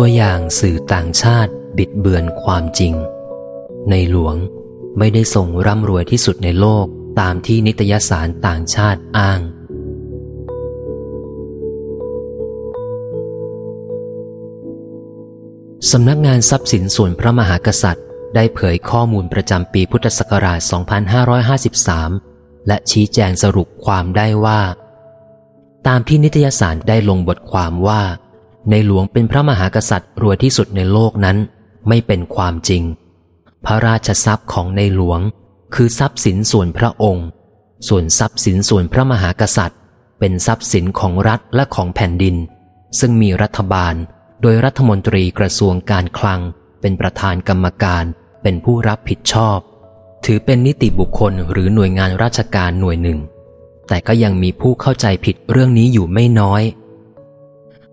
ตัวอย่างสื่อต่างชาติบิดเบือนความจริง ในหลวงไม่ได้ส่งร่ำรวยที่สุดในโลกตามที่นิตยสารต่างชาติอ้าง สำนักงานทรัพย์สินส่วนพระมหากษัตริย์ ได้เผยข้อมูลประจำปีพุทธศักราช 2553 และชี้แจงสรุปความได้ว่า ตามที่นิตยสารได้ลงบทความว่า ในหลวงเป็นพระมหากษัตริย์รวยที่สุดในโลกนั้น ไม่เป็นความจริง พระราชทรัพย์ของในหลวง คือทรัพย์สินส่วนพระองค์ ส่วนทรัพย์สินส่วนพระมหากษัตริย์ เป็นทรัพย์สินของรัฐและของแผ่นดิน ซึ่งมีรัฐบาล โดยรัฐมนตรีกระทรวงการคลัง เป็นประธานกรรมการ เป็นผู้รับผิดชอบ ถือเป็นนิติบุคคลหรือหน่วยงานราชการหน่วยหนึ่ง แต่ก็ยังมีผู้เข้าใจผิดเรื่องนี้อยู่ไม่น้อย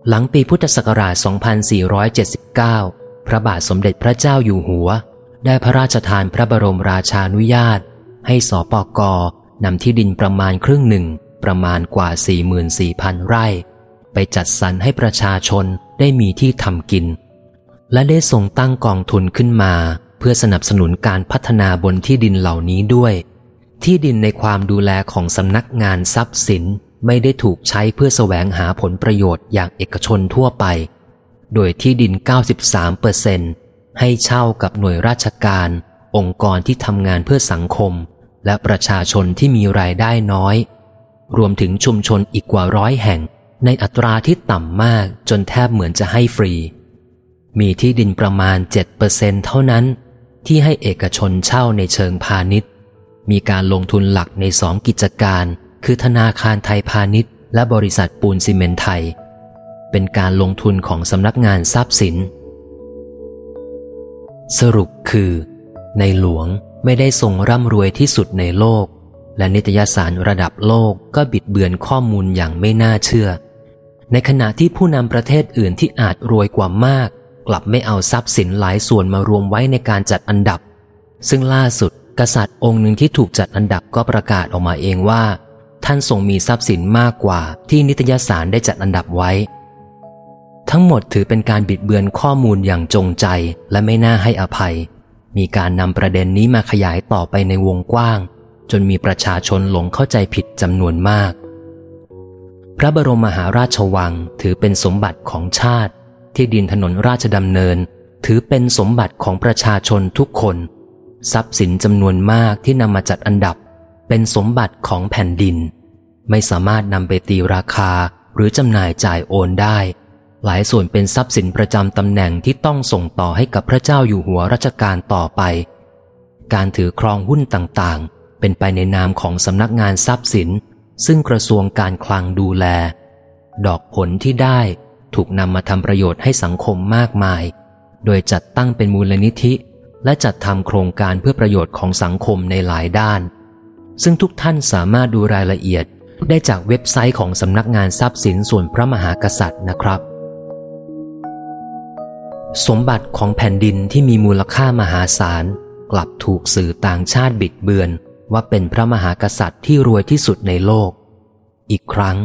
หลังปีพุทธศักราช 2479 พระบาทสมเด็จพระเจ้าอยู่หัว ได้พระราชทานพระบรมราชานุญาต ให้สปกนำที่ดินประมาณครึ่งหนึ่งประมาณกว่า 44,000 ไร่ ไปจัดสรรให้ประชาชนได้มีที่ทำกิน และได้ทรงตั้งกองทุนขึ้นมา เพื่อสนับสนุนการพัฒนาบนที่ดินเหล่านี้ด้วย ที่ดินในความดูแลของสำนักงานทรัพย์สิน ไม่ได้ถูกใช้เพื่อแสวงหาผลประโยชน์อย่างเอกชนทั่วไป โดยที่ดิน 93%เปอร์เซนให้เช่ากับหน่วยราชการ องค์กรที่ทำงานเพื่อสังคม และประชาชนที่มีรายได้น้อย รวมถึงชุมชนอีกกว่าร้อยแห่ง ในอัตราที่ต่ำมากจนแทบเหมือนจะให้ฟรี มีที่ดินประมาณ7%เเท่านั้น ที่ให้เอกชนเช่าในเชิงพาณิชย์ มีการลงทุนหลักในสองกิจการ คือธนาคารไทยพาณิชย์ และบริษัทปูนซีเมนไทย เป็นการลงทุนของสำนักงานทรัพย์สิน สรุปคือ ในหลวงไม่ได้ทรงร่ำรวยที่สุดในโลก และนิตยสารระดับโลกก็บิดเบือนข้อมูลอย่างไม่น่าเชื่อ ในขณะที่ผู้นำประเทศอื่นที่อาจรวยกว่ามาก กลับไม่เอาทรัพย์สินหลายส่วนมารวมไว้ในการจัดอันดับ ซึ่งล่าสุดกษัตริย์องค์หนึ่งที่ถูกจัดอันดับก็ประกาศออกมาเองว่า ท่านทรงมีทรัพย์สินมากกว่าที่นิตยสารได้จัดอันดับไว้ ทั้งหมดถือเป็นการบิดเบือนข้อมูลอย่างจงใจและไม่น่าให้อภัย มีการนำประเด็นนี้มาขยายต่อไปในวงกว้าง จนมีประชาชนหลงเข้าใจผิดจำนวนมาก พระบรมมหาราชวังถือเป็นสมบัติของชาติ ที่ดินถนนราชดำเนิน ถือเป็นสมบัติของประชาชนทุกคน ทรัพย์สินจำนวนมากที่นำมาจัดอันดับเป็นสมบัติของแผ่นดิน ไม่สามารถนำไปตีราคาหรือจำหน่ายจ่ายโอนได้ หลายส่วนเป็นทรัพย์สินประจำตำแหน่งที่ต้องส่งต่อให้กับพระเจ้าอยู่หัวรัชกาลต่อไป การถือครองหุ้นต่างๆ เป็นไปในนามของสำนักงานทรัพย์สิน ซึ่งกระทรวงการคลังดูแล ดอกผลที่ได้ถูกนำมาทำประโยชน์ให้สังคมมากมาย โดยจัดตั้งเป็นมูลนิธิ และจัดทำโครงการเพื่อประโยชน์ของสังคมในหลายด้าน ซึ่งทุกท่านสามารถดูรายละเอียด ได้จากเว็บไซต์ของสำนักงานทรัพย์สินส่วนพระมหากษัตริย์นะครับ สมบัติของแผ่นดินที่มีมูลค่ามหาศาล กลับถูกสื่อต่างชาติบิดเบือน ว่าเป็นพระมหากษัตริย์ที่รวยที่สุดในโลก อีกครั้ง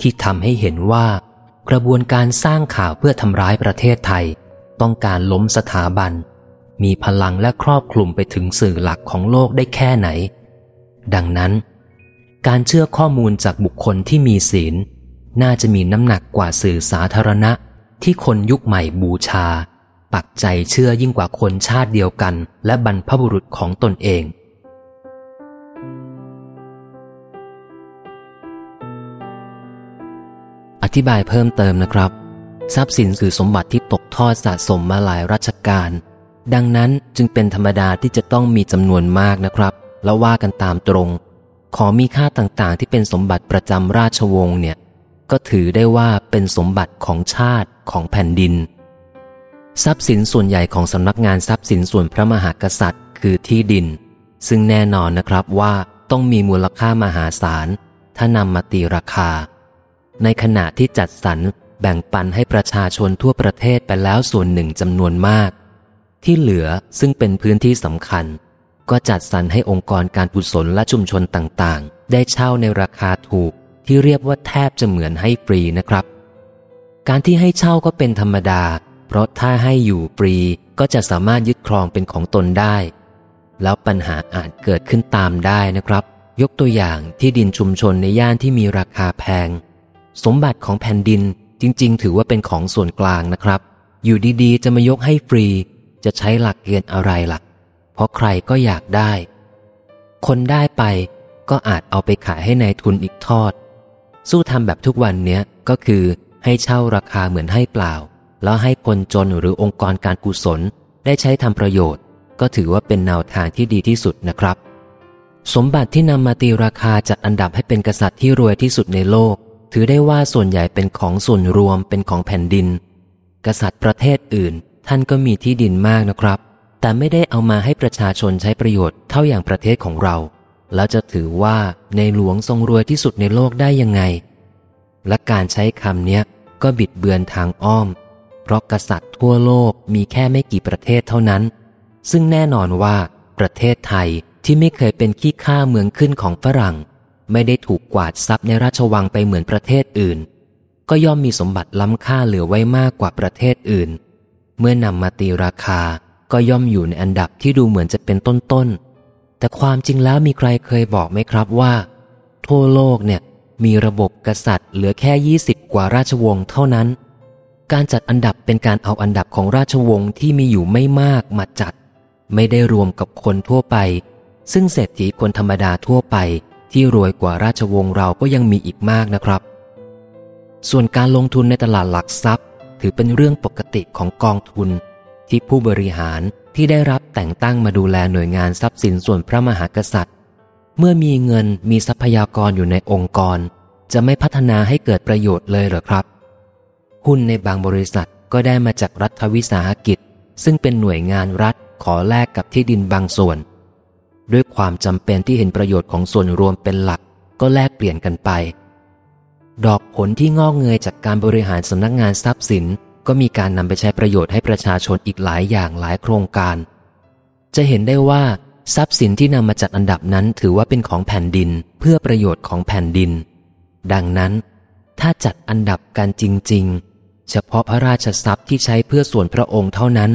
ที่ทำให้เห็นว่า กระบวนการสร้างข่าวเพื่อทำร้ายประเทศไทย ต้องการล้มสถาบัน มีพลังและครอบคลุมไปถึงสื่อหลักของโลกได้แค่ไหน ดังนั้น การเชื่อข้อมูลจากบุคคลที่มีศีล น่าจะมีน้ำหนักกว่าสื่อสาธารณะ ที่คนยุคใหม่บูชา ปักใจเชื่อยิ่งกว่าคนชาติเดียวกัน และบรรพบุรุษของตนเอง อธิบายเพิ่มเติมนะครับ ทรัพย์สินคือสมบัติที่ตกทอดสะสมมาหลายรัชกาลดังนั้นจึงเป็นธรรมดาที่จะต้องมีจำนวนมากนะครับ แล้วว่ากันตามตรง ขอมีค่าต่างๆ ที่เป็นสมบัติประจำราชวงศ์เนี่ย ก็ถือได้ว่าเป็นสมบัติของชาติของแผ่นดิน ทรัพย์สินส่วนใหญ่ของสำนักงานทรัพย์สินส่วนพระมหากษัตริย์ คือที่ดิน ซึ่งแน่นอนนะครับว่าต้องมีมูลค่ามหาศาล ถ้านำมาตีราคา ในขณะที่จัดสรรแบ่งปันให้ประชาชนทั่วประเทศไปแล้วส่วนหนึ่งจำนวนมาก ที่เหลือซึ่งเป็นพื้นที่สำคัญ ก็จัดสรรให้องค์กรการกุศลและชุมชนต่างๆ ได้เช่าในราคาถูกที่เรียกว่าแทบจะเหมือนให้ฟรีนะครับ การที่ให้เช่าก็เป็นธรรมดา เพราะถ้าให้อยู่ฟรีก็จะสามารถยึดครองเป็นของตนได้ แล้วปัญหาอาจเกิดขึ้นตามได้นะครับ ยกตัวอย่างที่ดินชุมชนในย่านที่มีราคาแพง สมบัติของแผ่นดินจริง ๆ ถือว่าเป็นของส่วนกลางนะครับ อยู่ดีๆ จะมายกให้ฟรี จะใช้หลักเกณฑ์อะไรล่ะ เพราะใครก็อยากได้ คนได้ไปก็อาจเอาไปขายให้ในายทุนอีกทอด สู้ทำแบบทุกวันเนี้ยก็คือให้เช่าราคาเหมือนให้เปล่า แล้วให้คนจนหรือองค์กรการกุศลได้ใช้ทำประโยชน์ ก็ถือว่าเป็นแนวทางที่ดีที่สุดนะครับ สมบัติที่นำมาตีราคาจัดอันดับให้เป็นกษัตริย์ที่รวยที่สุดในโลก ถือได้ว่าส่วนใหญ่เป็นของส่วนรวมเป็นของแผ่นดิน กษัตริย์ประเทศอื่น ท่านก็มีที่ดินมากนะครับ แต่ไม่ได้เอามาให้ประชาชนใช้ประโยชน์เท่าอย่างประเทศของเรา แล้วจะถือว่าในหลวงทรงรวยที่สุดในโลกได้ยังไง และการใช้คำเนี้ยก็บิดเบือนทางอ้อม เพราะกษัตริย์ทั่วโลกมีแค่ไม่กี่ประเทศเท่านั้น ซึ่งแน่นอนว่าประเทศไทยที่ไม่เคยเป็นขี้ข้าเมืองขึ้นของฝรั่ง ไม่ได้ถูกกวาดทรัพย์ในราชวังไปเหมือนประเทศอื่น ก็ย่อมมีสมบัติล้ำค่าเหลือไว้มากกว่าประเทศอื่น เมื่อนำมาตีราคา ก็ย่อมอยู่ในอันดับที่ดูเหมือนจะเป็นต้นๆ แต่ความจริงแล้วมีใครเคยบอกไหมครับว่า ทั่วโลกเนี่ยมีระบบกษัตริย์เหลือแค่ 20 กว่าราชวงศ์เท่านั้น การจัดอันดับเป็นการเอาอันดับของราชวงศ์ที่มีอยู่ไม่มากมาจัด ไม่ได้รวมกับคนทั่วไป ซึ่งเศรษฐีคนธรรมดาทั่วไป ที่รวยกว่าราชวงศ์เราก็ยังมีอีกมากนะครับ ส่วนการลงทุนในตลาดหลักทรัพย์ ถือเป็นเรื่องปกติของกองทุน ที่ผู้บริหารที่ได้รับแต่งตั้งมาดูแลหน่วยงานทรัพย์สินส่วนพระมหากษัตริย์ เมื่อมีเงินมีทรัพยากรอยู่ในองค์กร จะไม่พัฒนาให้เกิดประโยชน์เลยเหรอครับหุ้นในบางบริษัทก็ได้มาจากรัฐวิสาหกิจ ซึ่งเป็นหน่วยงานรัฐขอแลกกับที่ดินบางส่วน ด้วยความจำเป็นที่เห็นประโยชน์ของส่วนรวมเป็นหลักก็แลกเปลี่ยนกันไป ดอกผลที่งอกเงยจากการบริหารสำนักงานทรัพย์สิน ก็มีการนำไปใช้ประโยชน์ให้ประชาชนอีกหลายอย่างหลายโครงการ จะเห็นได้ว่าทรัพย์สินที่นำมาจัดอันดับนั้นถือว่าเป็นของแผ่นดินเพื่อประโยชน์ของแผ่นดิน ดังนั้น ถ้าจัดอันดับกันจริง ๆ เฉพาะพระราชทรัพย์ที่ใช้เพื่อส่วนพระองค์เท่านั้น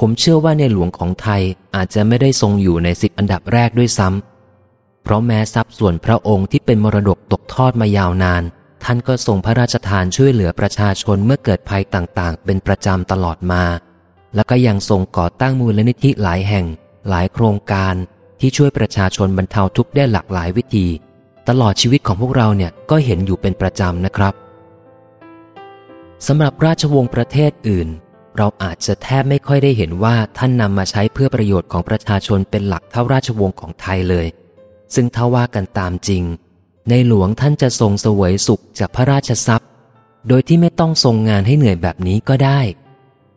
ผมเชื่อว่าในหลวงของไทยอาจจะไม่ได้ทรงอยู่ในสิบอันดับแรกด้วยซ้ำเพราะแม้ทรัพย์ส่วนพระองค์ที่เป็นมรดกตกทอดมายาวนาน ท่านก็ทรงพระราชทานช่วยเหลือประชาชนเมื่อเกิดภัยต่างๆ เป็นประจำตลอดมา แล้วก็ยังทรงก่อตั้งมูลนิธิหลายแห่ง หลายโครงการที่ช่วยประชาชนบรรเทาทุกข์ได้หลากหลายวิธี ตลอดชีวิตของพวกเราเนี่ยก็เห็นอยู่เป็นประจำนะครับสำหรับราชวงศ์ประเทศอื่น เราอาจจะแทบไม่ค่อยได้เห็นว่าท่านนำมาใช้เพื่อประโยชน์ของประชาชนเป็นหลักเท่าราชวงศ์ของไทยเลย ซึ่งถ้าว่ากันตามจริง ในหลวงท่านจะทรงสวยสุขจากพระราชทรัพย์ โดยที่ไม่ต้องทรงงานให้เหนื่อยแบบนี้ก็ได้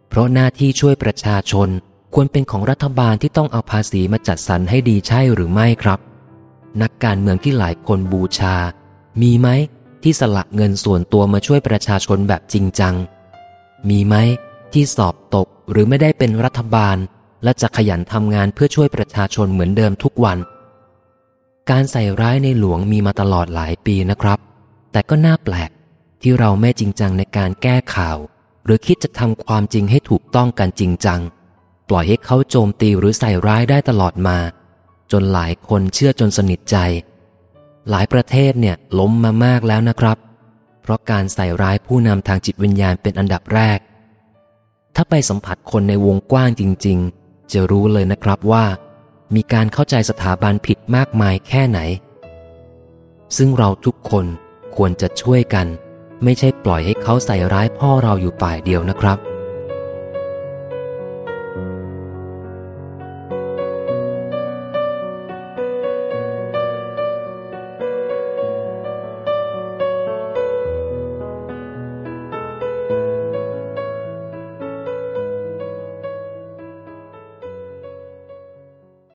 เพราะหน้าที่ช่วยประชาชนควรเป็นของรัฐบาลที่ต้องเอาภาษีมาจัดสรรให้ดีใช่หรือไม่ครับ นักการเมืองที่หลายคนบูชา มีไหมที่สละเงินส่วนตัวมาช่วยประชาชนแบบจริงจัง มีไหมที่สอบตกหรือไม่ได้เป็นรัฐบาล และจะขยันทำงานเพื่อช่วยประชาชนเหมือนเดิมทุกวัน การใส่ร้ายในหลวงมีมาตลอดหลายปีนะครับ แต่ก็น่าแปลกที่เราไม่จริงจังในการแก้ข่าว หรือคิดจะทำความจริงให้ถูกต้องกันจริงจัง ปล่อยให้เขาโจมตีหรือใส่ร้ายได้ตลอดมา จนหลายคนเชื่อจนสนิทใจ หลายประเทศเนี่ยล้มมามากแล้วนะครับ เพราะการใส่ร้ายผู้นำทางจิตวิญญาณเป็นอันดับแรก ถ้าไปสัมผัสคนในวงกว้างจริง ๆ จะรู้เลยนะครับว่า มีการเข้าใจสถาบันผิดมากมายแค่ไหน ซึ่งเราทุกคนควรจะช่วยกัน ไม่ใช่ปล่อยให้เขาใส่ร้ายพ่อเราอยู่ฝ่ายเดียวนะครับ